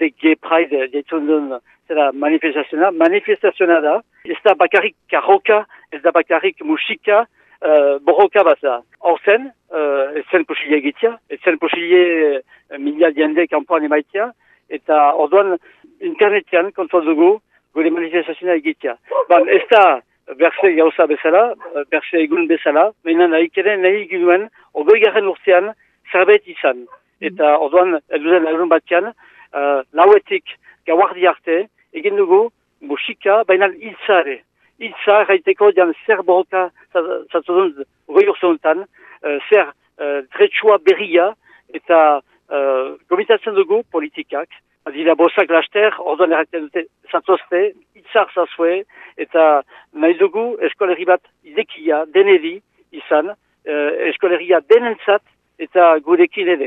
de gay pride deitzen duen zera manifestazioa, manifestazioa da, ez da bakarrik karroka, ez da bakarrik musika, uh, borroka bat da. Horzen, uh, ez zen posile egitea, ez zen posile uh, mila diende kanpoan emaitea, eta orduan internetean kontrol dugu gure manifestazioa egitea. Ban, ez da berse gauza bezala, berse egun bezala, baina nahi kere nahi ginuen, ogoi garen urtean, zerbait izan. Eta orduan, elduden lagun batean, uh, lauetik gauardi arte, egin dugu musika, baina hiltzare. Hiltza, gaiteko, jan zer borroka zatzudun goi urzuntan, uh, zer uh, dretsua berria, eta uh, gomitatzen dugu politikak, Adila bosak laster, orduan errakten dute zatzozte, itzar zazue, eta nahi dugu eskoleri bat idekia, denedi izan, uh, eskoleria denentzat, eta gurekin ere.